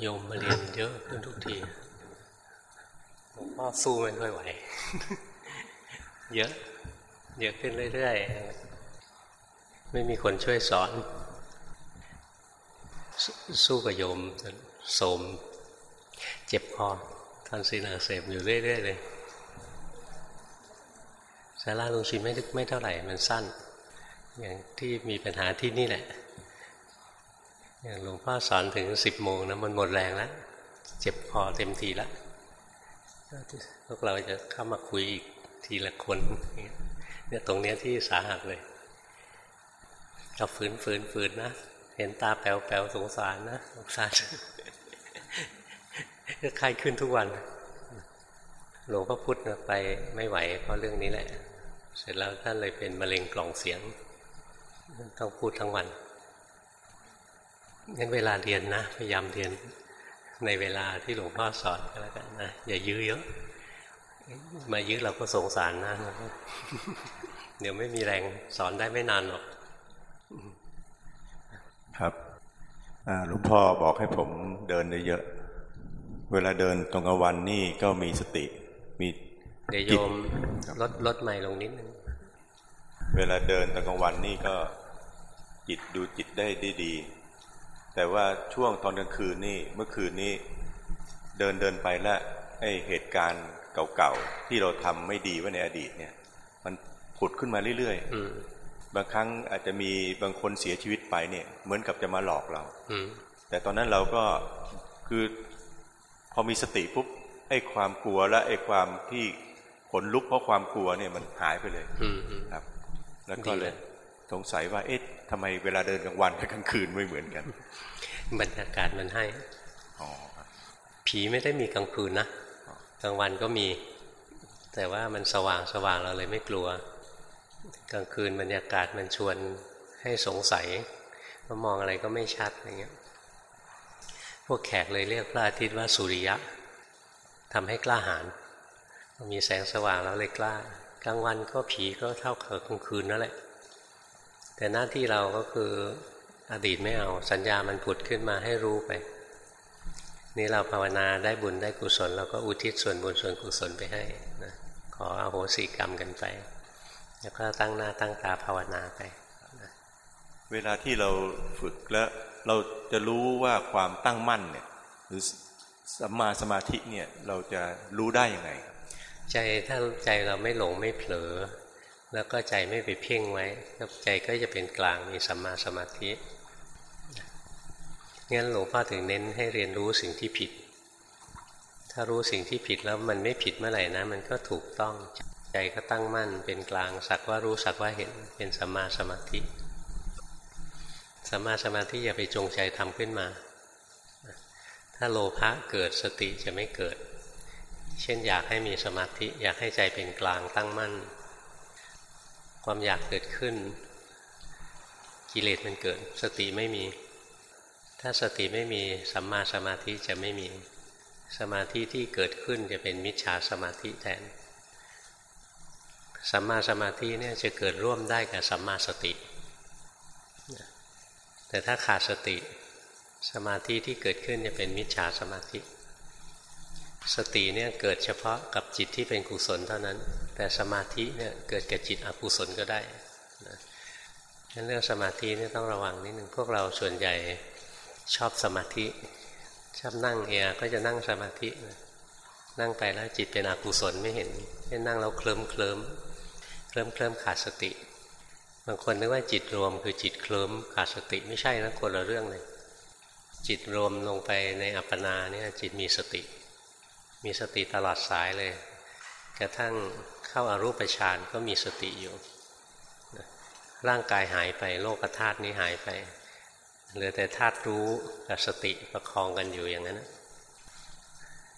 โยมมาเรียนเยอะขึ้นทุกทีหลวงพ่อสู้ไม่ค่อยไหว เยอะ เยอะขึ้นเรื่อยๆ ไม่มีคนช่วยสอน สู้กับโยมโสม เจ็บคอทอนซีนาเสพอยู่เรื่อยๆเลยสาราลุงชินไม่ไม่เท่าไหร่มันสั้น อย่างที่มีปัญหาที่นี่แหละ หลวงพ่อสอนถึงสิบโมงนะมันหมดแรงแล้ว เจ็บคอเต็มทีแล้วพวกเราจะเข้ามาคุยอีกทีละคนเนี่ยตรงเนี้ยที่สาหัสเลยเราฝืนฝืนฝืนนะ เห็นตาแป๋วแป๋วสงสารนะสงสารก็ไข้ขึ้นทุกวัน หลวงพ่อพุธไปไม่ไหวเพราะเรื่องนี้แหละ เสร็จแล้วท่านเลยเป็นมะเร็งกล่องเสียง ต้องพูดทั้งวัน งั้นเวลาเรียนนะ พยายามเรียนในเวลาที่หลวงพ่อสอนก็แล้วกันนะอย่ายื้อเยอะ มายื้อเราก็สงสารนะเดี๋ยวไม่มีแรงสอนได้ไม่นานหรอก ครับหลวงพ่อบอกให้ผมเดินเยอะเวลาเดินตรงกลางวันนี่ก็มีสติ มีเดี๋ยวโยมลดลดใหม่ลงนิดนึงเวลาเดินตอนกลางวันนี่ก็จิตดูจิตได้ดีดี แต่ว่าช่วงตอนกลางคืนนี่เมื่อคืนนี้เดินเดินไปแล้วไอเหตุการณ์เก่าๆที่เราทำไม่ดีไว้ในอดีตเนี่ย มันผุดขึ้นมาเรื่อยๆบางครั้งอาจจะมีบางคนเสียชีวิตไปเนี่ย เหมือนกับจะมาหลอกเราแต่ตอนนั้นเราก็คือพอมีสติปุ๊บไอ้ความกลัวและไอ้ความที่ขนลุกเพราะความกลัวเนี่ยมันหายไปเลยครับ แล้วก็เลย สงสัยว่าเอ๊ะทำไมเวลาเดินกลางวันกับกลางคืนไม่เหมือนกัน บรรยากาศมันให้ผีไม่ได้มีกลางคืนนะกลางวันก็มี แต่ว่ามันสว่างสว่างเราเลยไม่กลัว กลางคืนบรรยากาศมันชวนให้สงสัยว่ามองอะไรก็ไม่ชัดอย่างเงี้ยพวกแขกเลยเรียกพระอาทิตย์ว่าสุริยะทำให้กล้าหาญมีแสงสว่างแล้วเลยกล้ากลางวันก็ผีก็เท่ากับกลางคืนนั่นแหละ แต่หน้าที่เราก็คืออดีตไม่เอา สัญญามันผุดขึ้นมาให้รู้ไป นี่เราภาวนาได้บุญได้กุศลเราก็อุทิศส่วนบุญส่วนกุศลไปให้นะขออโหสิกรรมกันไป แล้วก็ตั้งหน้าตั้งตาภาวนาไปนะเวลาที่เราฝึกแล้วเราจะรู้ว่าความตั้งมั่นเนี่ยหรือสัมมาสมาธิเนี่ยเราจะรู้ได้ยังไง ใจถ้าใจเราไม่หลงไม่เผลอ แล้วก็ใจไม่ไปเพ่งไว้ใจก็จะเป็นกลางมีสัมมาสมาธิงั้นหลวงพ่อถึงเน้นให้เรียนรู้สิ่งที่ผิด ถ้ารู้สิ่งที่ผิดแล้วมันไม่ผิดเมื่อไหร่นะ มันก็ถูกต้องใจก็ตั้งมั่น เป็นกลางสักว่ารู้สักว่าเห็นเป็นสัมมาสมาธิสัมมาสมาธิอย่าไปจงใจทำขึ้นมา ถ้าโลภะเกิดสติจะไม่เกิด เช่นอยากให้มีสมาธิ อยากให้ใจเป็นกลางตั้งมั่น ความอยากเกิดขึ้น กิเลสมันเกิด สติไม่มี ถ้าสติไม่มีสัมมาสมาธิจะไม่มี สมาธิที่เกิดขึ้นจะเป็นมิจฉาสมาธิแทนสัมมาสมาธิเนี่ยจะเกิดร่วมได้กับสัมมาสติ แต่ถ้าขาดสติ สมาธิที่เกิดขึ้นจะเป็นมิจฉาสมาธิ สติเนี่ยเกิดเฉพาะกับจิตที่เป็นกุศลเท่านั้น แต่สมาธิเนี่ยเกิดกับจิตอกุศลก็ได้นะั้นเรื่องสมาธิเนี่ยต้องระวังนิดหนึ่งพวกเราส่วนใหญ่ชอบสมาธิชอบนั่งเอยก็จะนั่งสมาธินั่งไปแล้วจิตเป็นอกุศลไม่เห็นเช่นนั่งแล้วเคลิ้มเคลิ้มเคลิ้มเคลิ้มขาดสติ บางคนนึกว่าจิตรวมคือจิตเคลิ้มขาดสติไม่ใช่นะคนละเรื่องเลยจิตรวมลงไปในอัปปนาเนี่ยจิตมีสติ มีสติตลอดสายเลย กระทั่งเข้าอารูปฌานก็มีสติอยู่ ร่างกายหายไปโลกธาตุนี้หายไป เหลือแต่ธาตุรู้กับสติประคองกันอยู่อย่างนั้น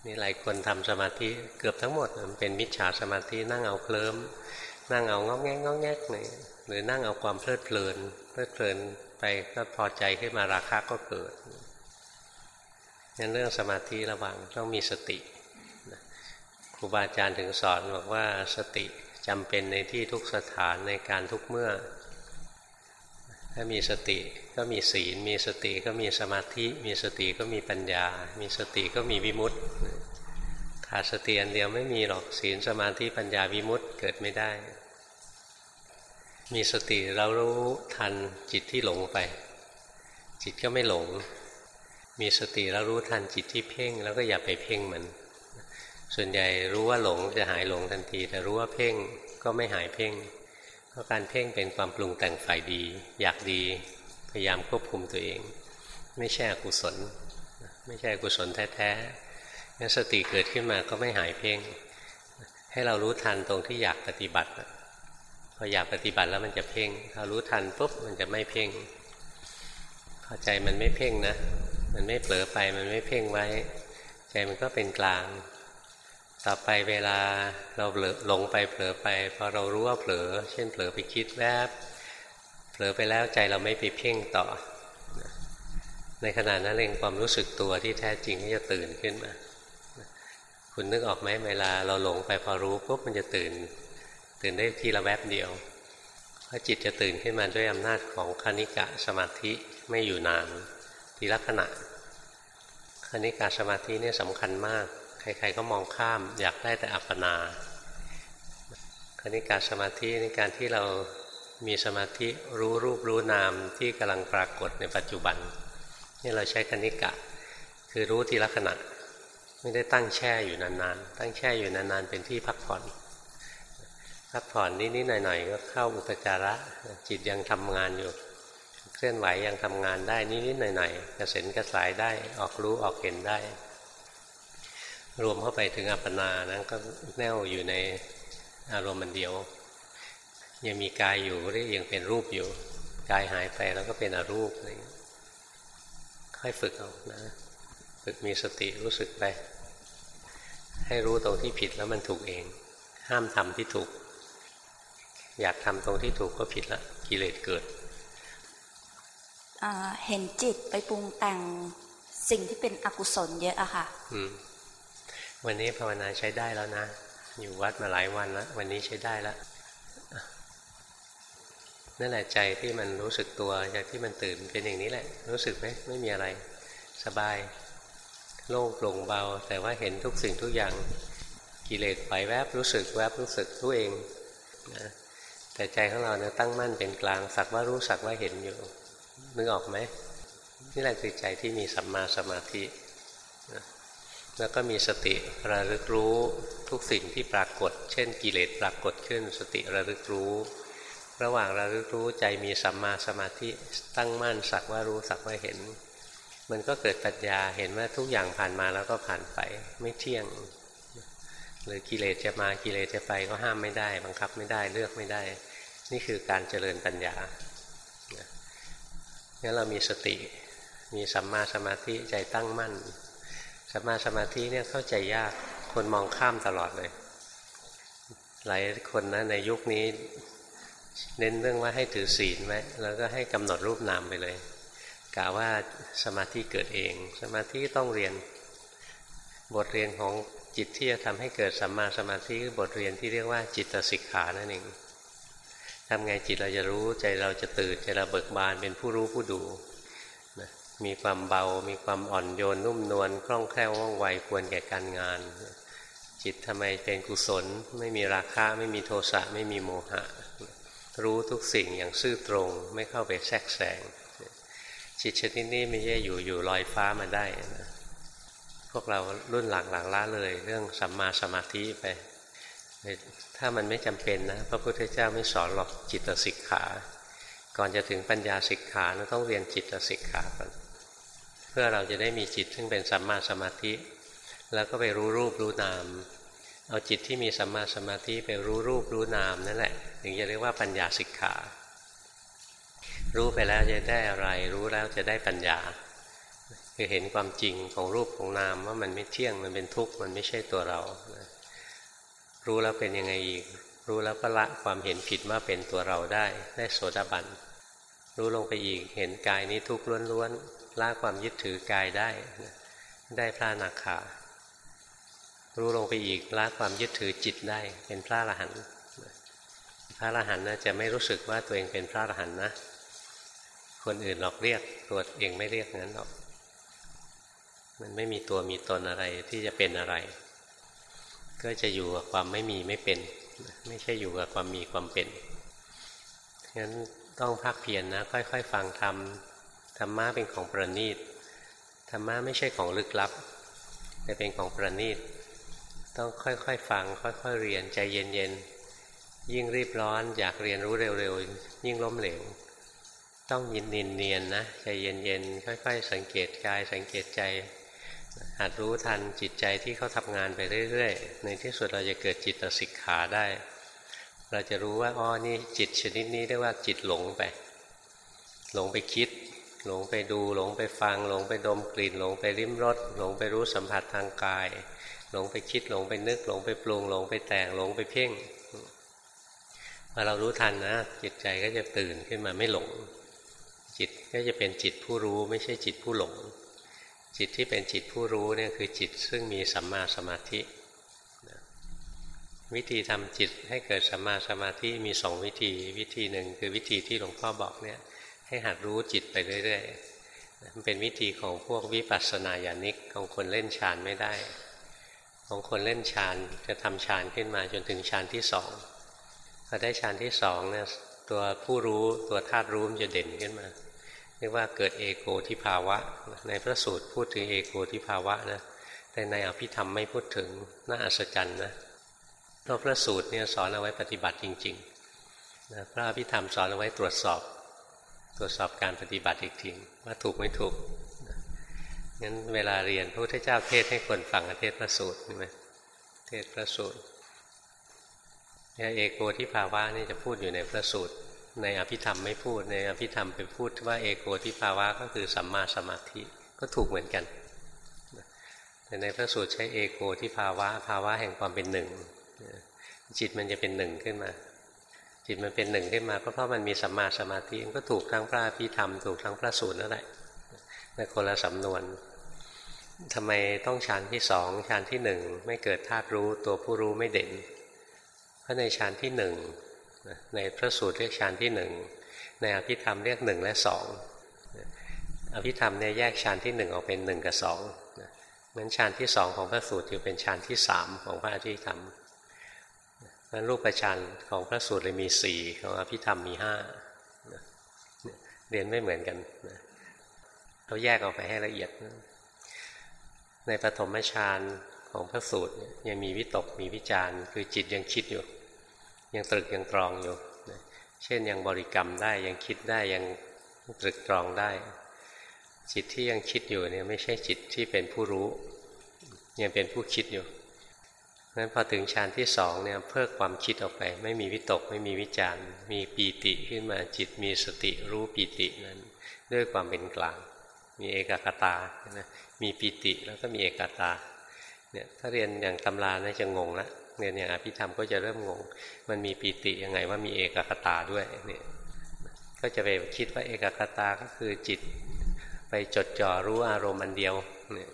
นี่หลายคนทำสมาธิเกือบทั้งหมดมันเป็นมิจฉาสมาธินั่งเอาเคลิ้มนั่งเอางอกแงกงอกแงกหน่อยหรือนั่งเอาความเพลิดเพลินเพลิดเพลินไปก็พอใจขึ้นมาราคะก็เกิดงั้นเรื่องสมาธิระวังต้องมีสติ ครูบาอาจารย์ถึงสอนบอกว่าสติจำเป็นในที่ทุกสถานในการทุกเมื่อ ถ้ามีสติก็มีศีล มีสติก็มีสมาธิ มีสติก็มีปัญญา มีสติก็มีวิมุตติขาดสติอันเดียวไม่มีหรอกศีลสมาธิปัญญาวิมุตติเกิดไม่ได้ มีสติเรารู้ทันจิตที่หลงไป จิตก็ไม่หลง มีสติเรารู้ทันจิตที่เพ่งแล้วก็อย่าไปเพ่งมัน ส่วนใหญ่รู้ว่าหลงจะหายหลงทันที แต่รู้ว่าเพ่งก็ไม่หายเพ่งเพราะการเพ่งเป็นความปรุงแต่งฝ่ายดี อยากดีพยายามควบคุมตัวเอง ไม่ใช่อกุศล ไม่ใช่อกุศลแท้ๆงั้นสติเกิดขึ้นมาก็ไม่หายเพ่งให้เรารู้ทันตรงที่อยากปฏิบัติพออยากปฏิบัติแล้วมันจะเพ่งถ้ารู้ทันปุ๊บมันจะไม่เพ่งเข้าใจมันไม่เพ่งนะ มันไม่เผลอไปมันไม่เพ่งไว้ ใจมันก็เป็นกลาง ต่อไปเวลาเราหลงไปเผลอไปพอเรารู้ว่าเผลอ เช่นเผลอไปคิดแวบเผลอไปแล้วใจเราไม่ไปเพ่งต่อ ในขณะนั้นเองความรู้สึกตัวที่แท้จริงก็จะตื่นขึ้นมา คุณนึกออกไหมเวลาเราหลงไปพอรู้ปุ๊บมันจะตื่น ตื่นได้ทีละแวบเดียวพระจิตจะตื่นขึ้นมาด้วยอำนาจของคณิกะสมาธิไม่อยู่นานทีละขณะคณิกะสมาธินี่สำคัญมาก ใครๆก็มองข้าม อยากได้แต่อัปปนาคณิกาสมาธิในการที่เรามีสมาธิรู้รูปรู้นามที่กำลังปรากฏในปัจจุบันนี่เราใช้คณิกะ คือรู้ทีละขณะ ไม่ได้ตั้งแช่อยู่นานๆ ตั้งแช่อยู่นานๆเป็นที่พักผ่อน พักผ่อนนิดๆหน่อยๆก็เข้าอุปจาระจิตยังทำงานอยู่ เคลื่อนไหวยังทำงานได้นิดๆหน่อยๆกระเซ็นกระสายได้ออกรู้ออกเห็นได้ รวมเข้าไปถึงอัปปนานั้นก็แน่วอยู่ในอารมณ์มันเดียว ยังมีกายอยู่เรียกยังเป็นรูปอยู่กายหายไปแล้วก็เป็นอรูปอะไรค่อยฝึกเอานะฝึกมีสติรู้สึกไป ให้รู้ตรงที่ผิดแล้วมันถูกเอง ห้ามทำที่ถูก อยากทำตรงที่ถูกก็ผิดละกิเลสเกิดเห็นจิตไปปรุงแต่งสิ่งที่เป็นอกุศลเยอะอะค่ะ วันนี้ภาวนาใช้ได้แล้วนะ อยู่วัดมาหลายวันแล้ว วันนี้ใช้ได้แล้วนั่นแหละใจที่มันรู้สึกตัวใจที่มันตื่นเป็นอย่างนี้แหละ รู้สึกไหมไม่มีอะไร สบาย โล่งโปร่งเบา แต่ว่าเห็นทุกสิ่งทุกอย่างกิเลสไปแวบรู้สึกแวบรู้สึกรู้เองนะแต่ใจของเราเนี่ยตั้งมั่นเป็นกลางสักว่ารู้สักว่าเห็นอยู่นึกออกไหมนี่แหละคือใจที่มีสัมมาสมาธิ แล้วก็มีสติระลึกรู้ทุกสิ่งที่ปรากฏ เช่นกิเลสปรากฏขึ้น สติระลึกรู้ ระหว่างระลึกรู้ใจมีสัมมาสมาธิตั้งมั่นสักว่ารู้สักว่าเห็น มันก็เกิดปัญญาเห็นว่าทุกอย่างผ่านมาแล้วก็ผ่านไปไม่เที่ยง หรือกิเลสจะมากิเลสจะไปก็ห้ามไม่ได้ บังคับไม่ได้เลือกไม่ได้ นี่คือการเจริญปัญญางั้นเรามีสติ มีสัมมาสมาธิใจตั้งมั่น สมาสมาธิเนี่ยเข้าใจยากคนมองข้ามตลอดเลย หลายคนนะในยุคนี้ เน้นเรื่องว่าให้ถือศีลไว้แล้วก็ให้กำหนดรูปนามไปเลยกล่าวว่าสมาธิเกิดเอง สมาธิต้องเรียน บทเรียนของจิตที่จะทำให้เกิดสัมมาสมาธิคือบทเรียนที่เรียกว่าจิตสิกขานั่นเองทำไงจิตเราจะรู้ใจเราจะตื่นใจเราเบิกบานเป็นผู้รู้ผู้ดู มีความเบา มีความอ่อนโยนนุ่มนวลคล่องแคล่วว่องไวควรแก่การงาน จิตทำไมเป็นกุศล ไม่มีราคะไม่มีโทสะไม่มีโมหะ รู้ทุกสิ่งอย่างซื่อตรงไม่เข้าไปแทรกแซงจิตชนิดนี้ไม่ใช่อยู่อยู่ลอยฟ้ามาได้นะพวกเรารุ่นหลังหลังล้าเลย เรื่องสัมมาสมาธิไป ถ้ามันไม่จำเป็นนะพระพุทธเจ้าไม่สอนหรอกจิตสิกขา ก่อนจะถึงปัญญาสิกขาต้องเรียนจิตสิกขาก่อน เพื่อเราจะได้มีจิตซึ่งเป็นสัมมาสมาธิ แล้วก็ไปรู้รูปรู้นาม เอาจิตที่มีสัมมาสมาธิไปรู้รูปรู้นามนั่นแหละถึงจะเรียกว่าปัญญาสิกขา รู้ไปแล้วจะได้อะไร รู้แล้วจะได้ปัญญาคือเห็นความจริงของรูปของนามว่ามันไม่เที่ยงมันเป็นทุกข์มันไม่ใช่ตัวเรา รู้แล้วเป็นยังไงอีก รู้แล้วก็ละความเห็นผิดว่าเป็นตัวเราได้ ได้โสดาบัน รู้ลงไปอีกเห็นกายนี้ทุกข์ล้วนๆละความยึดถือกายได้ได้พระนาคารู้ลงไปอีกละความยึดถือจิตได้ เป็นพระอรหันต์พระอรหันต์นะจะไม่รู้สึกว่าตัวเองเป็นพระอรหันต์นะคนอื่นหลอกเรียกตัวเองไม่เรียกงั้นหรอกมันไม่มีตัวมีตนอะไรที่จะเป็นอะไร ก็จะอยู่กับความไม่มีไม่เป็น ไม่ใช่อยู่กับความมีความเป็นงั้น ต้องพักเพียรนนะค่อย ๆ ฟังธรรมธรรมะเป็นของประณีตธรรมะไม่ใช่ของลึกลับ แต่เป็นของประณีต ต้องค่อยๆฟัง ค่อยๆเรียนใจเย็นๆยิ่งรีบร้อน อยากเรียนรู้เร็วๆยิ่งล้มเหลวต้องยินนินเนียนนะใจเย็นๆค่อย ๆ สังเกตกายสังเกตใจหัดรู้ทันจิตใจที่เขาทำงานไปเรื่อยๆ ในที่สุดเราจะเกิดจิตสิกขาได้ เราจะรู้ว่าอ๋อนี่จิตชนิดนี้เรียกว่าจิตหลงไป หลงไปคิด หลงไปดูหลงไปฟัง หลงไปดมกลิ่น หลงไปริมรสหลงไปรู้สัมผัสทางกาย หลงไปคิดหลงไปนึก หลงไปปรุง หลงไปแต่งหลงไปเพ่งพอเรารู้ทันนะจิตใจก็จะตื่นขึ้นมาไม่หลง จิตก็จะเป็นจิตผู้รู้ไม่ใช่จิตผู้หลง จิตที่เป็นจิตผู้รู้เนี่ยคือจิตซึ่งมีสัมมาสมาธิ วิธีทำจิตให้เกิดสัมมาสมาธิมีสองวิธี วิธีหนึ่งคือวิธีที่หลวงพ่อบอกเนี่ยให้หัดรู้จิตไปเรื่อยๆมันเป็นวิธีของพวกวิปัสสนาญาณิกของคนเล่นฌานไม่ได้ ของคนเล่นฌานจะทำฌานขึ้นมาจนถึงฌานที่สองพอได้ฌานที่สองเนี่ยตัวผู้รู้ตัวธาตุรู้มันจะเด่นขึ้นมาเรียกว่าเกิดเอโกทิภาวะ ในพระสูตรพูดถึงเอโกทิภาวะนะแต่ในอภิธรรมไม่พูดถึงน่าอัศจรรย์นะ เพราะพระสูตรเนี่ยสอนเอาไว้ปฏิบัติจริงๆนะพระอภิธรรมสอนเอาไว้ตรวจสอบ ตรวจสอบการปฏิบัติอีกทีว่าถูกไม่ถูกงั้นเวลาเรียนพระพุทธเจ้าเทศให้คนฟังเทศพระสูตรใช่ไหมเทศพระสูตรเอโกทิภาวะนี่จะพูดอยู่ในพระสูตร ในอภิธรรมไม่พูดในอภิธรรมไปพูดว่าเอโกทิภาวะก็คือสัมมาสมาธิก็ถูกเหมือนกันแต่ในพระสูตรใช้เอโกทิภาวะภาวะแห่งความเป็นหนึ่ง จิตมันจะเป็นหนึ่งขึ้นมา จิตมันเป็นหนึ่งขึ้นมาก็เพราะมันมีสัมมาสมาธิมันก็ถูกทั้งพระอภิธรรมถูกทั้งพระสูตรนั่นแหละในคนละสำนวนทำไมต้องฌานที่สองฌานที่หนึ่งไม่เกิดธาตุรู้ตัวผู้รู้ไม่เด่น เพราะในฌานที่หนึ่งในพระสูตรเรียกฌานที่หนึ่งในอภิธรรมเรียกหนึ่งและสองอภิธรรมเนี่ยแยกฌานที่หนึ่งออกเป็นหนึ่งกับสองนั้นฌานที่สองของพระสูตรอยู่เป็นฌานที่สามของพระอภิธรรม นั้นรูปฌานของพระสูตรเลยมีสี่ของอภิธรรมมีห้าเรียนไม่เหมือนกันเขาแยกออกไปให้ละเอียด ในปฐมฌานของพระสูตรยังมีวิตกมีวิจารคือจิตยังคิดอยู่ ยังตรึกยังตรองอยู่ เช่นยังบริกรรมได้ยังคิดได้ยังตรึกตรองได้ จิตที่ยังคิดอยู่เนี่ยไม่ใช่จิตที่เป็นผู้รู้ ยังเป็นผู้คิดอยู่ นั้นพอถึงฌานที่สองเนี่ยเพิกความคิดออกไป ไม่มีวิตกไม่มีวิจารมีปีติขึ้นมาจิตมีสติรู้ปีตินั้น ด้วยความเป็นกลาง มีเอกคตานะมีปีติแล้วก็มีเอกตาเนี่ยถ้าเรียนอย่างตำราน่าจะงงละเรียนอย่างอภิธรรมก็จะเริ่มงง มันมีปีติยังไงว่ามีเอกคตาด้วยเนี่ยก็จะไปคิดว่าเอกคตาก็คือจิตไปจดจ่อรู้อารมณ์อันเดียวเนี่ย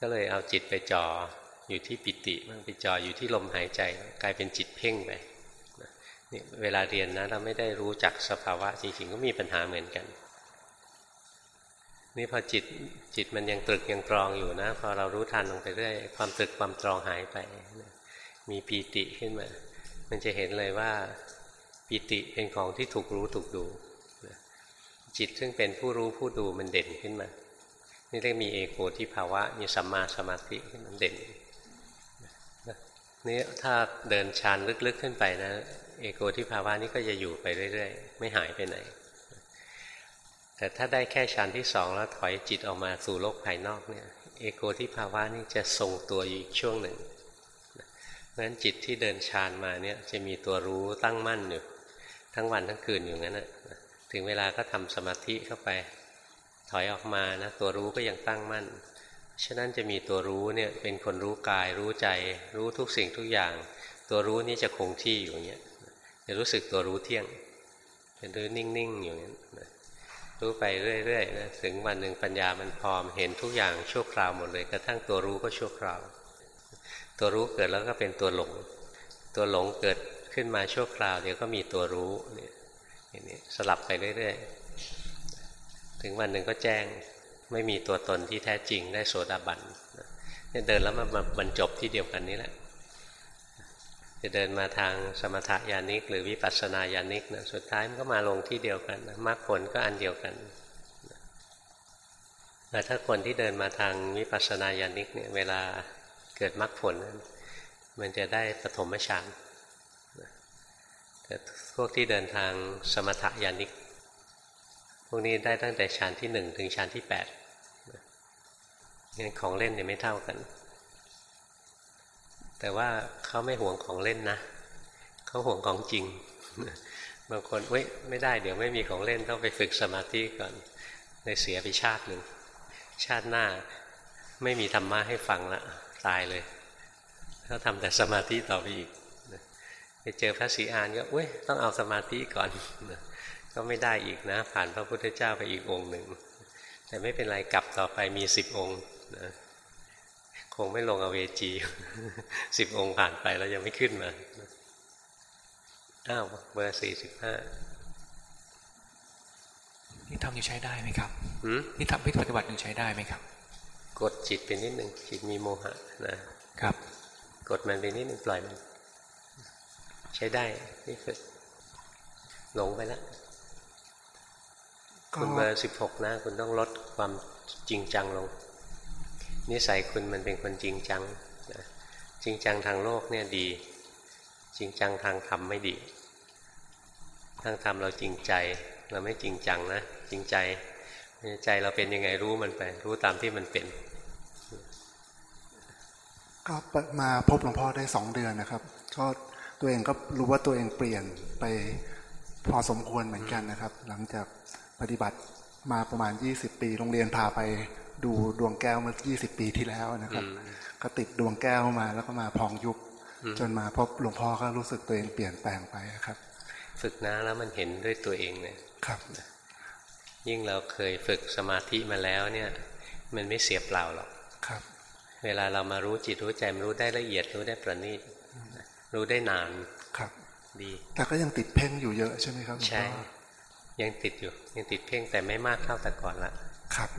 ก็เลยเอาจิตไปจ่อ อยู่ที่ปิติมันไปจ่ออยู่ที่ลมหายใจกลายเป็นจิตเพ่งไปนี่เวลาเรียนนะเราไม่ได้รู้จักสภาวะจริงๆก็มีปัญหาเหมือนกัน นี่พอจิตจิตมันยังตรึกยังตรองอยู่นะพอเรารู้ทันลงไปเรื่อยความตรึกความตรองหายไปมีปีติขึ้นมา มันจะเห็นเลยว่าปีติเป็นของที่ถูกรู้ถูกดูจิตซึ่งเป็นผู้รู้ผู้ดูมันเด่นขึ้นมา นี่เรียกมีเอโกที่ภาวะ มีสัมมาสมาธิขึ้นมันเด่น นี่ถ้าเดินฌานลึกๆขึ้นไปนะ เอโกที่ภาวะนี้ก็จะอยู่ไปเรื่อยๆ ไม่หายไปไหน แต่ถ้าได้แค่ฌานที่สองแล้วถอยจิตออกมาสู่โลกภายนอกเนี่ย เอโกที่ภาวะนี่จะทรงตัวอยู่อีกช่วงหนึ่งราะฉะนั้นจิตที่เดินฌานมาเนี่ยจะมีตัวรู้ตั้งมั่นอยู่ทั้งวันทั้งคืนอยู่งั้นนะถึงเวลาก็ทำสมาธิเข้าไป ถอยออกมานะตัวรู้ก็ยังตั้งมั่น ฉะนั้นจะมีตัวรู้เนี่ยเป็นคนรู้กายรู้ใจ รู้ทุกสิ่งทุกอย่าง ตัวรู้นี้จะคงที่อยู่เงี้ยจะรู้สึกตัวรู้เที่ยงเป็นรู้นิ่งๆอยู่อย่างนี้รู้ไปเรื่อยๆนะถึงวันหนึ่งปัญญามันพร้อมเห็นทุกอย่างชั่วคราวหมดเลย กระทั่งตัวรู้ก็ชั่วคราว ตัวรู้เกิดแล้วก็เป็นตัวหลง ตัวหลงเกิดขึ้นมาชั่วคราว เดี๋ยวก็มีตัวรู้เนี่ยอย่างนี้สลับไปเรื่อยๆถึงวันหนึ่งก็แจ้ง ไม่มีตัวตนที่แท้จริงได้โสดาบันเนี่ยเดินแล้วมาบรรจบที่เดียวกันนี้แหละ จะเดินมาทางสมถยานิก หรือวิปัสสนาญาณิกนะสุดท้ายมันก็มาลงที่เดียวกันนะมรรคผลก็อันเดียวกันแต่ถ้าคนที่เดินมาทางวิปัสสนาญาณิกเนี่ยเวลาเกิดมรรคผล มันจะได้ปฐมฌานแต่พวกที่เดินทางสมถยานิก พวกนี้ได้ตั้งแต่ฌานที่หนึ่งถึงฌานที่แปดงั้นของเล่นเนี่ยไม่เท่ากัน แต่ว่าเขาไม่ห่วงของเล่นนะเขาห่วงของจริง บางคนเว้ยไม่ได้เดี๋ยวไม่มีของเล่นต้องไปฝึกสมาธิก่อนเลยเสียไปชาติหนึ่งชาติหน้าไม่มีธรรมะให้ฟังละตายเลยเขาทำแต่สมาธิต่อไปอีกไปเจอพระศรีอานก็เว้ยต้องเอาสมาธิก่อน ก็ไม่ได้อีกนะ ผ่านพระพุทธเจ้าไปอีกองค์หนึ่ง แต่ไม่เป็นไรกลับต่อไปมีสิบองค์นะคงไม่ลงอเวจีสิบองค์ผ่านไปแล้วยังไม่ขึ้นมาอ้าวเบอร์สี่สิบห้านี่ทำอยู่ใช้ได้ไหมครับหืมนี่ทำพิธีปฏิบัติอยู่ใช้ได้ไหมครับ กดจิตไปนิดหนึ่งจิตมีโมหะนะครับ กดมันไปนิดหนึ่งปล่อยมัน ใช้ได้นี่ฝึกหลงไปแล้ว คุณเบอร์สิบหกนะ คุณต้องลดความจริงจังลง นิสัยคุณมันเป็นคนจริงจังนะจริงจังทางโลกเนี่ยดี จริงจังทางธรรมไม่ดี ทางธรรมเราจริงใจ เราไม่จริงจังนะ จริงใจใจเราเป็นยังไงรู้มันไป รู้ตามที่มันเป็น ก็มาพบหลวงพ่อได้สองเดือนนะครับ ก็ตัวเองก็รู้ว่าตัวเองเปลี่ยนไปพอสมควรเหมือนกันนะครับ หลังจาก ปฏิบัติมาประมาณ 20 ปี โรงเรียนพาไปดูดวงแก้วเมื่อ 20 ปีที่แล้วนะครับ ก็ติดดวงแก้วมาแล้วก็มาพองยุบ จนมาพบหลวงพ่อก็รู้สึกตัวเองเปลี่ยนแปลงไปครับ ฝึกนะแล้วมันเห็นด้วยตัวเองเลยครับ ยิ่งเราเคยฝึกสมาธิมาแล้วเนี่ย มันไม่เสียเปล่าหรอกครับ เวลาเรามารู้จิตรู้ใจรู้ได้ละเอียดรู้ได้ประณีตรู้ได้นานครับ ดี แต่ก็ยังติดเพ่งอยู่เยอะใช่ไหมครับใช่ ยังติดอยู่ยังติดเพ่งแต่ไม่มากเท่าแต่ก่อนละครับ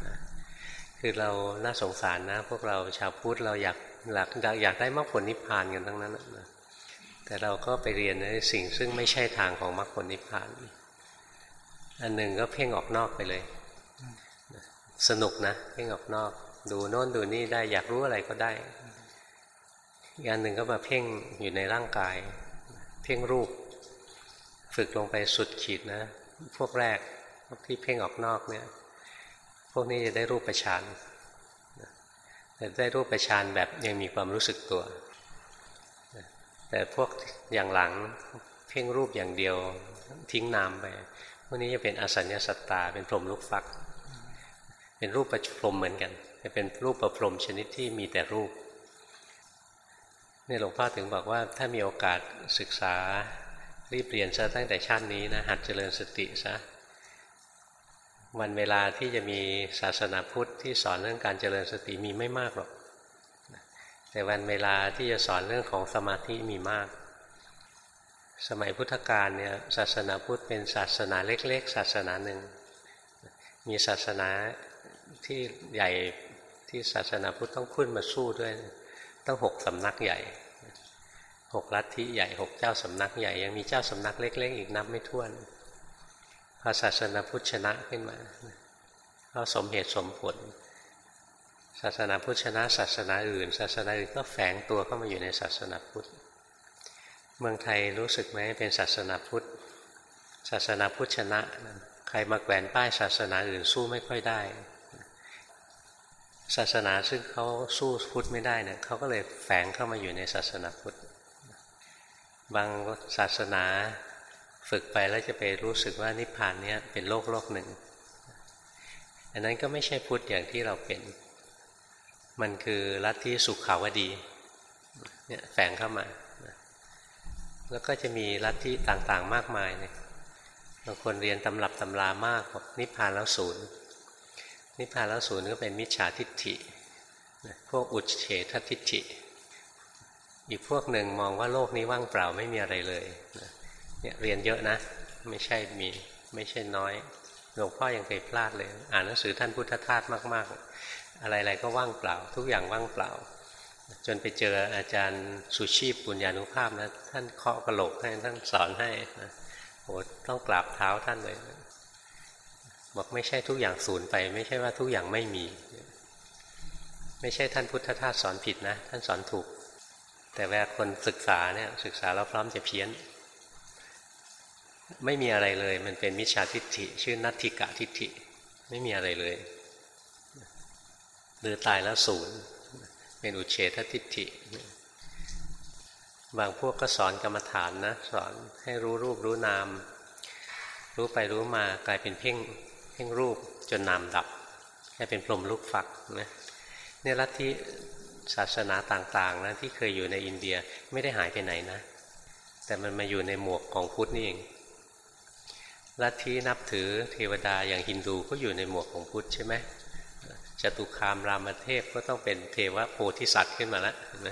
คือเราน่าสงสารนะ พวกเราชาวพุทธเราอยากอยากอยากได้มรรคผลนิพพานกันทั้งนั้นนะแต่เราก็ไปเรียนในสิ่งซึ่งไม่ใช่ทางของมรรคผลนิพพาน อันหนึ่งก็เพ่งออกนอกไปเลย สนุกนะ เพ่งออกนอก ดูโน่นดูนี่ได้อยากรู้อะไรก็ได้อีกอันหนึ่งก็มาเพ่งอยู่ในร่างกาย เพ่งรูป ฝึกลงไปสุดขีดนะ พวกแรกพวกที่เพ่งออกนอกเนี่ย พวกนี้จะได้รูปฌานแต่ได้รูปฌานแบบยังมีความรู้สึกตัว แต่พวกอย่างหลังเพ่งรูปอย่างเดียวทิ้งนามไปพวกนี้จะเป็นอสัญญาสัตตา เป็นพรหมลูกฟัก เป็นรูปประพรมเหมือนกันจะเป็นรูปประพรมชนิดที่มีแต่รูปนี่หลวงพ่อถึงบอกว่าถ้ามีโอกาสศึกษา รีบเรียนซะตั้งแต่ชาตินี้นะหัดเจริญสติซะวันเวลาที่จะมีศาสนาพุทธที่สอนเรื่องการเจริญสติมีไม่มากหรอกแต่วันเวลาที่จะสอนเรื่องของสมาธิมีมาก สมัยพุทธกาลเนี่ยศาสนาพุทธเป็นศาสนาเล็ก ๆ ศาสนาหนึ่ง มีศาสนาที่ใหญ่ที่ศาสนาพุทธต้องขึ้นมาสู้ด้วย ต้องหกสำนักใหญ่ หกลัทธิใหญ่หกเจ้าสำนักใหญ่ยังมีเจ้าสำนักเล็ก ๆ อีกนับไม่ถ้วนพอศาสนาพุทธชนะขึ้นมาก็สมเหตุสมผล ศาสนาพุทธชนะ ศาสนาอื่น ศาสนาอื่นก็แฝงตัวเข้ามาอยู่ในศาสนาพุทธ เมืองไทยรู้สึกไหมเป็นศาสนาพุทธ ศาสนาพุทธชนะ ใครมาแกวนป้ายศาสนาอื่นสู้ไม่ค่อยได้ ศาสนาซึ่งเขาสู้พุทธไม่ได้เนี่ยเขาก็เลยแฝงเข้ามาอยู่ในศาสนาพุทธ บางศาสนาฝึกไปแล้วจะไปรู้สึกว่านิพพานเนี้ยเป็นโลกโลกหนึ่ง อันนั้นก็ไม่ใช่พุทธอย่างที่เราเป็น มันคือลัทธิสุขขาวดีเนี่ยแฝงเข้ามา แล้วก็จะมีลัทธิต่างๆมากมายเนี่ยบางคนเรียนตำรับตำรามากบอกนิพพานแล้วศูนย์นิพพานแล้วศูนย์ก็เป็นมิจฉาทิฏฐิพวกอุเฉททิฏฐิ อีกพวกหนึ่งมองว่าโลกนี้ว่างเปล่าไม่มีอะไรเลยเนี่ยเรียนเยอะนะ ไม่ใช่มีไม่ใช่น้อยหลวงพ่อยังเคยพลาดเลย อ่านหนังสือท่านพุทธทาสมาก ๆ อะไรๆก็ว่างเปล่า ทุกอย่างว่างเปล่า จนไปเจออาจารย์สุชีพปุญญานุภาพนะท่านเคาะกระโหลกให้ท่านสอนให้นะโอ้ต้องกราบเท้าท่านเลยบอกไม่ใช่ทุกอย่างสูญไป ไม่ใช่ว่าทุกอย่างไม่มี ไม่ใช่ท่านพุทธทาสสอนผิดนะ ท่านสอนถูก แต่เวลาคนศึกษาเนี่ยศึกษาแล้วพร้อมจะเพี้ยน ไม่มีอะไรเลย มันเป็นมิจฉาทิฏฐิ ชื่อนัตถิกะทิฏฐิ ไม่มีอะไรเลยหรือตายแล้วศูนย์เป็นอุเฉททิฏฐิบางพวกก็สอนกรรมฐานนะ สอนให้รู้รูปรู้นาม รู้ไปรู้มากลายเป็นเพ่งเพ่งรูปจนนามดับแค่เป็นพรมลูกฝักนะเนี่ยลัทธิ ศาสนาต่างๆนะที่เคยอยู่ในอินเดียไม่ได้หายไปไหนนะ แต่มันมาอยู่ในหมวกของพุทธนี่เองลัทธินับถือเทวดาอย่างฮินดูก็อยู่ในหมวกของพุทธใช่ไหมจตุคามรามเทพก็ต้องเป็นเทวโพธิสัตว์ขึ้นมาแล้วนไหม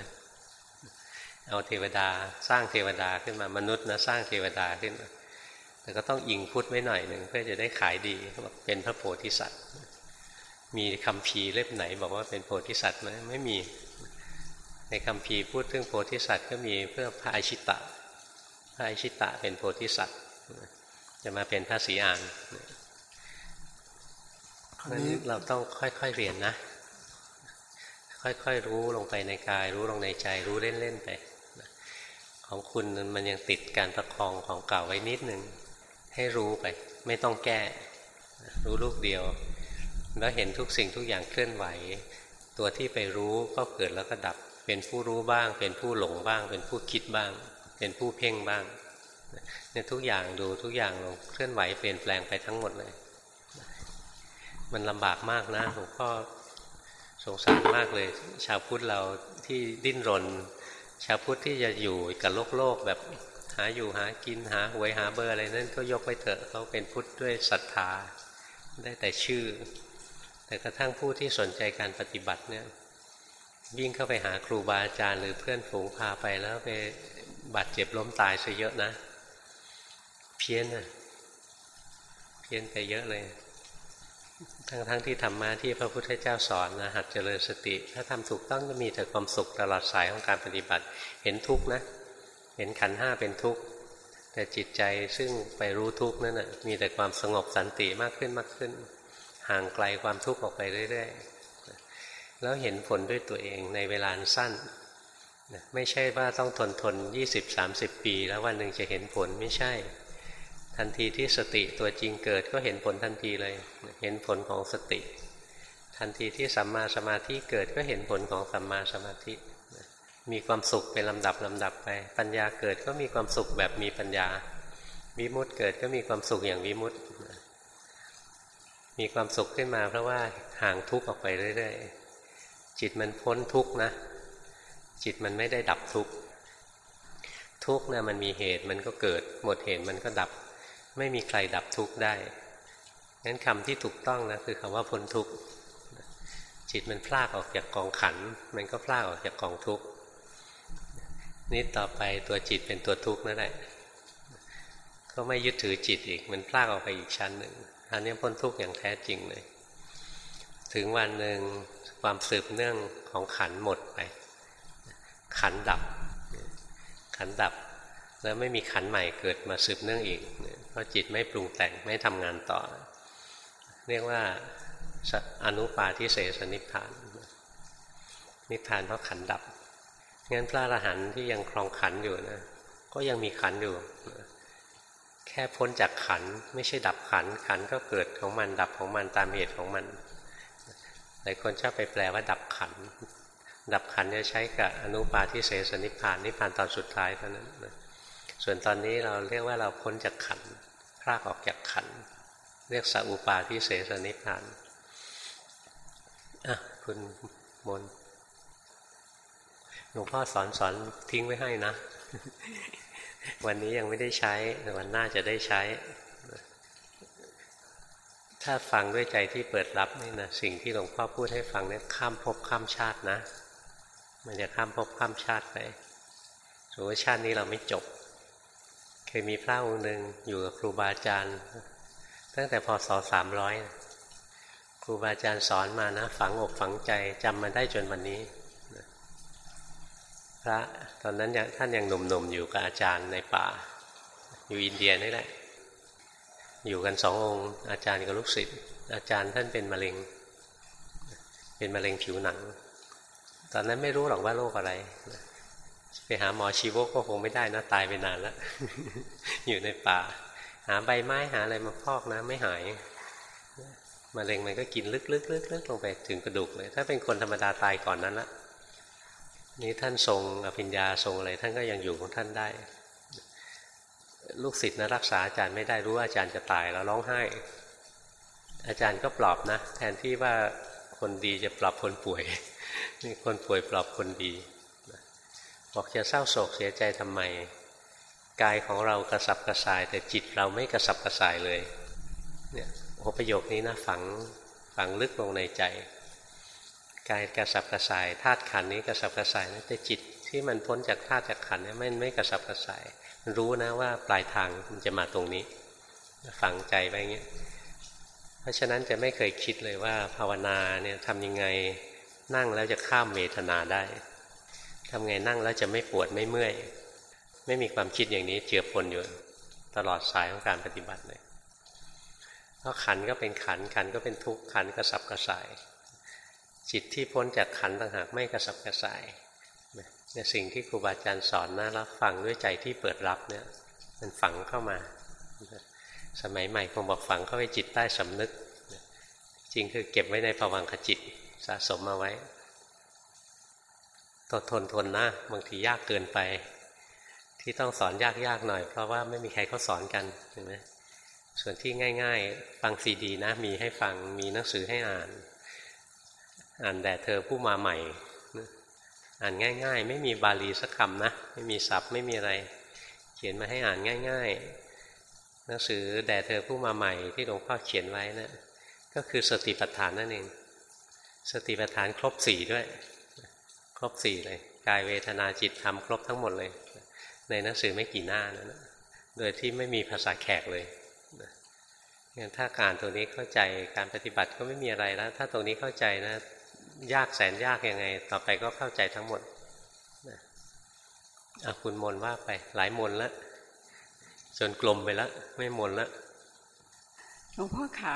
เอาเทวดาสร้างเทวดาขึ้นมามนุษย์นะสร้างเทวดาขึ้นมาแต่ก็ต้องอิงพุทธไว้หน่อยหนึ่งเพื่อจะได้ขายดีเป็นพระโพธิสัตว์ มีคำพีเล่มไหนบอกว่าเป็นโพธิสัตว์ไหมไม่มี ในคำพีพูดถึงโพธิสัตว์ก็มีเพื่อพระอชิตะ พระอชิตะเป็นโพธิสัตว์จะมาเป็นพระศรีอานนั้นเราต้องค่อยๆเรียนนะ ค่อยๆรู้ลงไปในกาย รู้ลงในใจรู้เล่นๆไปของคุณมันยังติดการประคองของเก่าไว้นิดนึง ให้รู้ไป ไม่ต้องแก้ รู้ลูกเดียว แล้วเห็นทุกสิ่งทุกอย่างเคลื่อนไหว ตัวที่ไปรู้ก็เกิดแล้วก็ดับ เป็นผู้รู้บ้าง เป็นผู้หลงบ้าง เป็นผู้คิดบ้าง เป็นผู้เพ่งบ้างเนี่ยทุกอย่างดูทุกอย่างลงเคลื่อนไหวเปลี่ยนแปลงไปทั้งหมดเลย มันลำบากมากนะหลวงพ่อสงสารมากเลย ชาวพุทธเราที่ดิ้นรน ชาวพุทธที่จะอยู่กับโลกโลกแบบหาอยู่หากินหาหวยหาเบอร์อะไรนั่นก็ยกไปเถอะเขาเป็นพุทธด้วยศรัทธาได้แต่ชื่อ แต่กระทั่งผู้ที่สนใจการปฏิบัติเนี่ย วิ่งเข้าไปหาครูบาอาจารย์หรือเพื่อนฝูงพาไปแล้วไปบาดเจ็บล้มตายซะเยอะนะ เพี้ยนอะเพี้ยนไปเยอะเลย ทั้งๆทที่ธรรมะที่พระพุทธเจ้าสอนนะหัดเจริญสติ ถ้าทำถูกต้องก็มีแต่ความสุขตลอดสายของการปฏิบัติ เห็นทุกข์นะ เห็นขันห้าเป็นทุกข์แต่จิตใจซึ่งไปรู้ทุกข์นั่นนะมีแต่ความสงบสันติมากขึ้นมากขึ้น ห่างไกลความทุกข์ออกไปเรื่อย ๆ แล้วเห็นผลด้วยตัวเองในเวลาสั้นไม่ใช่ว่าต้องทนทนยี่สิบสามสิบปี แล้ววันหนึ่งจะเห็นผลไม่ใช่ ทันทีที่สติตัวจริงเกิดก็เห็นผลทันทีเลย เห็นผลของสติ ทันทีที่สัมมาสมาธิเกิดก็เห็นผลของสัมมาสมาธิมีความสุขเป็นลำดับลำดับไป ปัญญาเกิดก็มีความสุขแบบมีปัญญาวิมุตเกิดก็มีความสุขอย่างวิมุตมีความสุขขึ้นมาเพราะว่าห่างทุกข์ออกไปเรื่อย ๆ จิตมันพ้นทุกข์นะ จิตมันไม่ได้ดับทุกข์ทุกข์นะมันมีเหตุมันก็เกิด หมดเหตุมันก็ดับ ไม่มีใครดับทุกข์ได้งั้นคำที่ถูกต้องนะคือคำว่าพ้นทุกข์จิตมันพลากออกจากกองขัน มันก็พลากออกจากกองทุกข์นี่ต่อไปตัวจิตเป็นตัวทุกข์นั่นแหละก็ไม่ยึดถือจิตอีก มันพลากออกไปอีกชั้นหนึ่งอันนี้พ้นทุกข์อย่างแท้จริงเลย ถึงวันหนึ่ง ความสืบเนื่องของขันหมดไป ขันดับ ขันดับ แล้วไม่มีขันใหม่เกิดมาสืบเนื่องอีก เพราะจิตไม่ปรุงแต่งไม่ทำงานต่อ เรียกว่าอนุปาทิเสสนิพาน นิพพานเพราะขันดับงั้นพระอรหันต์ที่ยังครองขันอยู่นะ ก็ยังมีขันอยู่ แค่พ้นจากขันไม่ใช่ดับขันขันก็เกิดของมันดับของมันตามเหตุของมัน หลายคนชอบไปแปลว่าดับขัน ดับขันจะใช้กับอนุปาทิเสสนิพานนิพานตอนสุดท้ายเท่านั้นส่วนตอนนี้เราเรียกว่าเราพ้นจากขันพรากออกจากขัน เรียกสัอุปาทิเสสนิพพานอะคุณมนหลวงพ่อสอนสอนทิ้งไว้ให้นะ วันนี้ยังไม่ได้ใช้แต่วันหน้าจะได้ใช้ ถ้าฟังด้วยใจที่เปิดรับนี่นะสิ่งที่หลวงพ่อพูดให้ฟังเนี่ยข้ามภพข้ามชาตินะ มันจะข้ามภพข้ามชาติไปสมมติชาตินี้เราไม่จบ เคยมีพระองค์หนึ่งอยู่กับครูบาอาจารย์ ตั้งแต่พศสามร้อยครูบาอาจารย์สอนมานะฝังอกฝังใจจำมาได้จนวันนี้พระตอนนั้นท่านยังหนุ่มๆอยู่กับอาจารย์ในป่า อยู่อินเดียนี่แหละ อยู่กันสององค์ อาจารย์กับลูกศิษย์อาจารย์ท่านเป็นมะเร็ง เป็นมะเร็งผิวหนัง ตอนนั้นไม่รู้หรอกว่าโรคอะไร ไปหาหมอชีวกก็คงไม่ได้นะตายไปนานแล้ว อยู่ในป่า หาใบไม้หาอะไรมาพอกนะไม่หายมะเร็งมันก็กินลึกๆลึกๆลงไปถึงกระดูกเลย ถ้าเป็นคนธรรมดาตายก่อนนั้นละนี่ท่านทรงอภิญญาทรงอะไรท่านก็ยังอยู่ของท่านได้ ลูกศิษย์นะรักษาอาจารย์ไม่ได้รู้ว่าอาจารย์จะตายแล้วร้องไห้ อาจารย์ก็ปลอบนะ แทนที่ว่าคนดีจะปลอบคนป่วยนี่คนป่วยปลอบคนดีบอกจะเศร้าโศกเสียใจทำไมกายของเรากระสับกระส่าย แต่จิตเราไม่กระสับกระส่ายเลยเนี่ยโอประโยคนี้นะฝังฝังลึกลงในใจกายกระสับกระส่ายธาตุขันนี้กระสับกระส่ายนะแต่จิตที่มันพ้นจากธาตุจากขันนี่ไม่ไม่กระสับกระส่าย รู้นะว่าปลายทางมันจะมาตรงนี้ ฝังใจไปอย่างเงี้ยเพราะฉะนั้นจะไม่เคยคิดเลยว่าภาวนาเนี่ยทำยังไงนั่งแล้วจะข้ามเวทนาได้ทำไงนั่งแล้วจะไม่ปวดไม่เมื่อย ไม่มีความคิดอย่างนี้เจือปนอยู่ตลอดสายของการปฏิบัติเลยเพราะขันก็เป็นขันขันก็เป็นทุกข์ขันกระสับกระส่าย จิตที่พ้นจากขันต่างหากไม่กระสับกระส่าย เนี่ยสิ่งที่ครูบาอาจารย์สอนนะรับฟังด้วยใจที่เปิดรับเนี่ยมันฝังเข้ามา สมัยใหม่คงบอกฝังเข้าไปจิตใต้สำนึก จริงคือเก็บไว้ในภวังขจิตสะสมมาไว้ตดทนทนนะบางทียากเกินไป ที่ต้องสอนยากๆหน่อย เพราะว่าไม่มีใครเขาสอนกันเห็นไหมส่วนที่ง่าย ๆ ฟังซีดีนะ มีให้ฟังมีหนังสือให้อ่าน อ่านแต่เธอผู้มาใหม่ อ่านง่าย ๆ ไม่มีบาลีสักคำนะ ไม่มีศัพท์ไม่มีอะไร เขียนมาให้อ่านง่าย ๆ หนังสือแด่เธอผู้มาใหม่ที่หลวงพ่อเขียนไว้นะ ก็คือสติปัฏฐานนั่นเอง สติปัฏฐานครบสี่ด้วย ครบสี่เลยกายเวทนาจิตธรรมครบทั้งหมดเลย ในหนังสือไม่กี่หน้านะโดยที่ไม่มีภาษาแขกเลยงั้นถ้าการตัวนี้เข้าใจการปฏิบัติก็ไม่มีอะไรแล้ว ถ้าตรงนี้เข้าใจนะ ยากแสนยากยังไง ต่อไปก็เข้าใจทั้งหมดอะคุณมนว่าไปหลายมนแล้วจนกลมไปแล้วไม่มนแล้วหลวงพ่อขา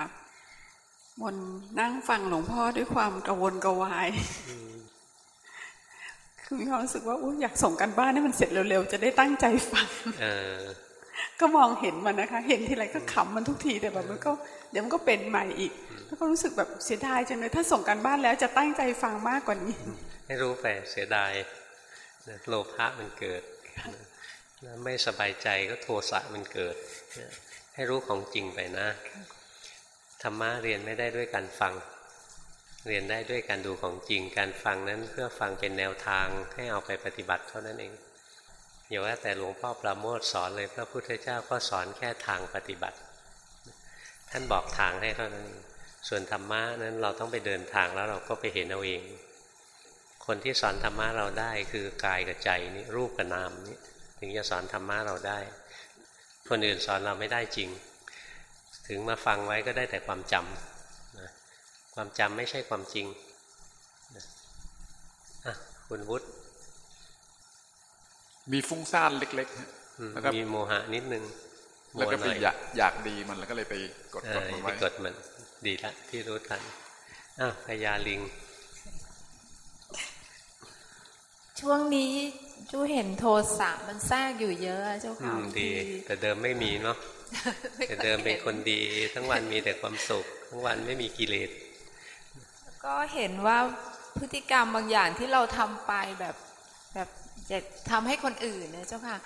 บนนั่งฟังหลวงพ่อด้วยความกระวนกระวายคือมีความรู้สึกว่าอุ้ยอยากส่งกันบ้านให้มันเสร็จเร็วๆ จะได้ตั้งใจฟังก็มองเห็นมันนะคะ เห็นทีไรก็ขำมันทุกทีแต่แบบมันก็ เดี๋ยวมันก็เป็นใหม่อีก แล้วก็รู้สึกแบบเสียดายจังเลยถ้าส่งกันบ้านแล้วจะตั้งใจฟังมากกว่านี้ ให้รู้ไปเสียดายโลภะมันเกิดไม่สบายใจก็โทสะมันเกิด ให้รู้ของจริงไปนะธรรมะเรียนไม่ได้ด้วยการฟัง เรียนได้ด้วยการดูของจริง การฟังนั้นเพื่อฟังเป็นแนวทางให้เอาไปปฏิบัติเท่านั้นเองอย่าว่าแต่หลวงพ่อประโมทสอนเลยพระพุทธเจ้าก็สอนแค่ทางปฏิบัติ ท่านบอกทางให้เท่านั้นเอง ส่วนธรรมะนั้นเราต้องไปเดินทางแล้วเราก็ไปเห็นเอาเอง คนที่สอนธรรมะเราได้คือกายกับใจนี่รูปกับนามนี่ถึงจะสอนธรรมะเราได้ คนอื่นสอนเราไม่ได้จริง ถึงมาฟังไว้ก็ได้แต่ความจำความจำไม่ใช่ความจริงอะคุณวุฒิมีฟุ้งซ่านเล็กๆแล้วก็มีโมหะนิดนึงแล้วก็ไปอยากอยากดีมันแล้วก็เลยไปกดกดมันไว้กดมัน ดีละที่รู้ทันอ้าวพยาลิง ช่วงนี้จูเห็นโทสะมันแทรกอยู่เยอะเจ้าค่ะดี แต่เดิมไม่มีเนาะแต่เดิมเป็นคนดี ทั้งวันมีแต่ความสุข ทั้งวันไม่มีกิเลสก็เห็นว่าพฤติกรรมบางอย่างที่เราทำไปแบบแบบ จะทำให้คนอื่นนะเจ้าค่ะ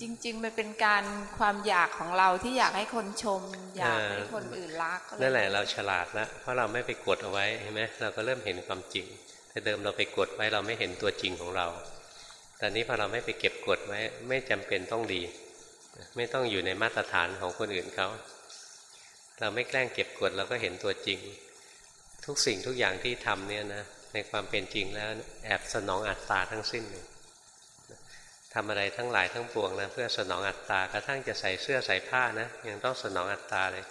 จริง ๆ มันเป็นการความอยากของเราที่อยากให้คนชม อยากให้คนอื่นรักนั่นแหละเราฉลาดแล้วเพราะเราไม่ไปกดเอาไว้เห็นไหมเราก็เริ่มเห็นความจริง แต่เดิมเราไปกดไว้เราไม่เห็นตัวจริงของเราแต่นี้พอเราไม่ไปเก็บกดไว้ ไม่จำเป็นต้องดี ไม่ต้องอยู่ในมาตรฐานของคนอื่นเขาเราไม่แกล้งเก็บกดเราก็เห็นตัวจริง ทุกสิ่งทุกอย่างที่ทำเนี่ยนะในความเป็นจริงแล้วแอบสนองอัตตาทั้งสิ้นเลย ทำอะไรทั้งหลายทั้งปวงนะเพื่อสนองอัตตากระทั่งจะใส่เสื้อใส่ผ้านะยังต้องสนองอัตตาเลย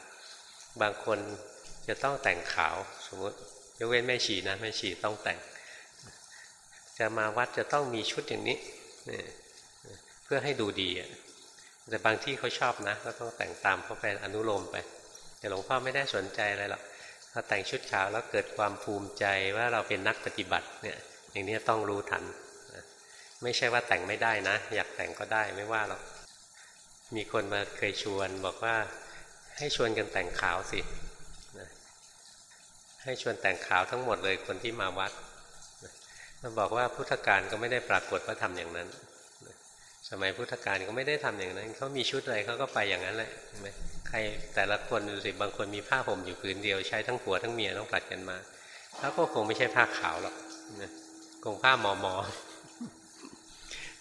บางคนจะต้องแต่งขาวสมมติยกเว้นแม่ชีนะแม่ชีต้องแต่ง จะมาวัดจะต้องมีชุดอย่างนี้เพื่อให้ดูดีแต่บางที่เขาชอบนะ ก็ต้องแต่งตามเขาไปอนุโลมไป แต่หลวงพ่อไม่ได้สนใจอะไรหรอกพอแต่งชุดขาวแล้วเกิดความภูมิใจว่าเราเป็นนักปฏิบัติเนี่ยอย่างนี้ต้องรู้ทัน ไม่ใช่ว่าแต่งไม่ได้นะ อยากแต่งก็ได้ไม่ว่าหรอกมีคนมาเคยชวนบอกว่าให้ชวนกันแต่งขาวสิให้ชวนแต่งขาวทั้งหมดเลยคนที่มาวัดมันบอกว่าพุทธการก็ไม่ได้ปรากฏว่าทำอย่างนั้น สมัยพุทธการก็ไม่ได้ทำอย่างนั้น เขามีชุดอะไรเขาก็ไปอย่างนั้นแหละใช่ไหมใครแต่ละคนดูสิบางคนมีผ้าห่มอยู่ผืนเดียวใช้ทั้งผัวทั้งเมียต้องผลัดกันมา แล้วก็คงไม่ใช่ผ้าขาวหรอกคงผ้ามอมอ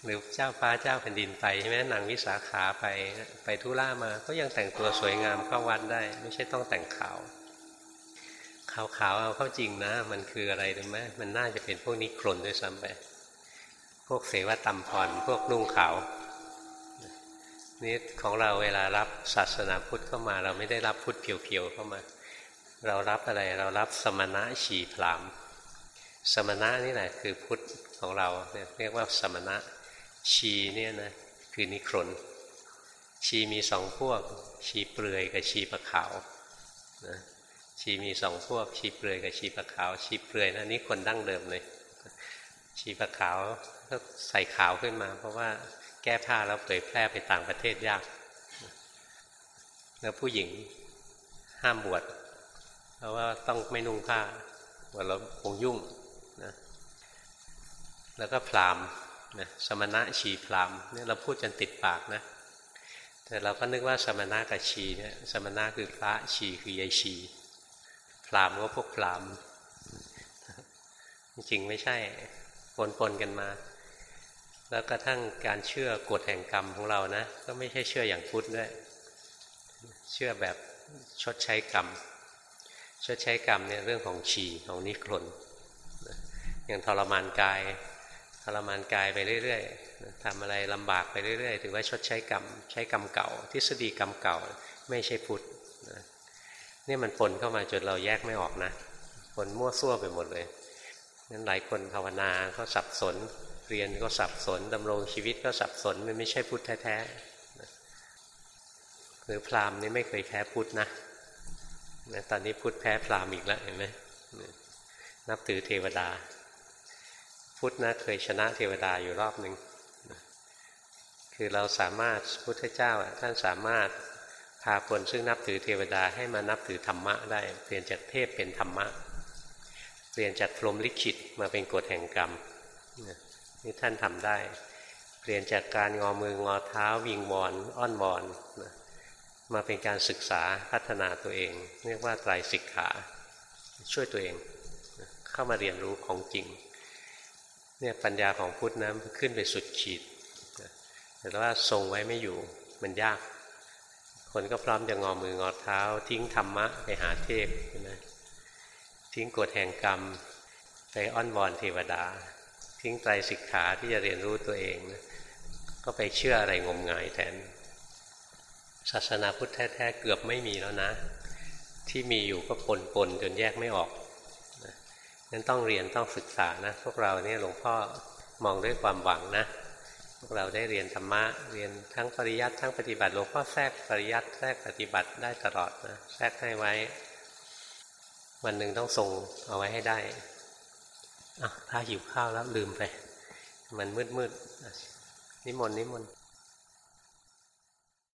หรือเจ้าฟ้าเจ้าแผ่นดินไปใช่ไหมนางวิสาขาไปไปทุล่ามาก็ยังแต่งตัวสวยงามเข้าวัดได้ ไม่ใช่ต้องแต่งขาวขาวๆเอาเข้าจริงนะ มันคืออะไรรู้ไหมมันน่าจะเป็นพวกนิครนด้วยซ้ำไป พวกเสวตัมพรพวกนุ่งขาวนี่ของเราเวลารับศาสนาพุทธเข้ามา เราไม่ได้รับพุทธเพียวๆเข้ามา เรารับอะไรเรารับสมณะชีพรามสมณะนี่แหละคือพุทธของเราเรียกว่าสมณะ ชีเนี่ยนะคือนิครนชีมีสองพวก ชีเปลือยกับชีประขาวนะชีมีสองพวก ชีเปลือยกับชีประขาว ชีเปลือยนะนี่คนดั้งเดิมเลย ชีประขาวก็ใส่ขาวขึ้นมา เพราะว่าแก้ผ้าแล้วเผยแพร่ไปต่างประเทศยากแล้วผู้หญิงห้ามบวชเพราะว่าต้องไม่นุ่งผ้าบวชแล้วคงยุ่งนะแล้วก็พราม นะสมณะชีพรามเนี่ยเราพูดจนติดปากนะ แต่เราก็นึกว่าสมณะกับชีเนี่ยสมณะคือพระชีคือยายชีพรามก็พวกพรามจริงไม่ใช่ปนปนกันมา แล้วกระทั่งการเชื่อกฎแห่งกรรมของเรานะ ก็ไม่ใช่เชื่ออย่างพุทธด้วยเชื่อแบบชดใช้กรรมชดใช้กรรมเนี่ยเรื่องของชีของนิครนอย่างทรมานกาย ทรมานกายไปเรื่อยๆทำอะไรลำบากไปเรื่อยๆ ถือว่าชดใช้กรรม ใช้กรรมเก่า ทฤษฎีกรรมเก่า ไม่ใช่พุทธนี่มันปนเข้ามาจนเราแยกไม่ออกนะปนมั่วซั่วไปหมดเลยนั้นหลายคนภาวนาก็สับสน เรียนก็สับสนดำรงชีวิตก็สับสนมันไม่ใช่พุทธแท้ๆหรือพราหมณ์นี่ไม่เคยแพ้พุทธนะตอนนี้พุทธแพ้พราหมณ์อีกแล้วเห็นไหมนับถือเทวดา พุทธนะเคยชนะเทวดาอยู่รอบหนึ่งคือเราสามารถพุทธเจ้าท่านสามารถพาคนซึ่งนับถือเทวดาให้มานับถือธรรมะได้ เปลี่ยนจากเทพเป็นธรรมะ เปลี่ยนจากพรหมลิขิตมาเป็นกฎแห่งกรรมนี่ท่านทำได้ เปลี่ยนจากการงอมืองอเท้าวิงวอนอ้อนวอนมาเป็นการศึกษาพัฒนาตัวเอง เรียกว่าไตรสิกขา ช่วยตัวเอง เข้ามาเรียนรู้ของจริง เนี่ยปัญญาของพุทธนะขึ้นไปสุดขีดแต่ว่าทรงไว้ไม่อยู่มันยาก คนก็พร้อมจะงอมืองอเท้า ทิ้งธรรมะไปหาเทพนะทิ้งกฎแห่งกรรมไปอ้อนวอนเทวดา ทิ้งไตรสิกขาที่จะเรียนรู้ตัวเองนะก็ไปเชื่ออะไรงมงายแทน ศาสนาพุทธแท้ๆเกือบไม่มีแล้วนะ ที่มีอยู่ก็ปนปนจนแยกไม่ออก นั้นต้องเรียนต้องศึกษานะพวกเราเนี่ยหลวงพ่อมองด้วยความหวังนะพวกเราได้เรียนธรรมะเรียนทั้งปริยัติทั้งปฏิบัติหลวงพ่อแทรกปริยัติแทรกปฏิบัติได้ตลอดนะแทรกให้ไว้ วันหนึ่งต้องทรงเอาไว้ให้ได้อะถ้าหิวข้าวแล้วลืมไป มันมืดมืดนิมนต์นิมนต์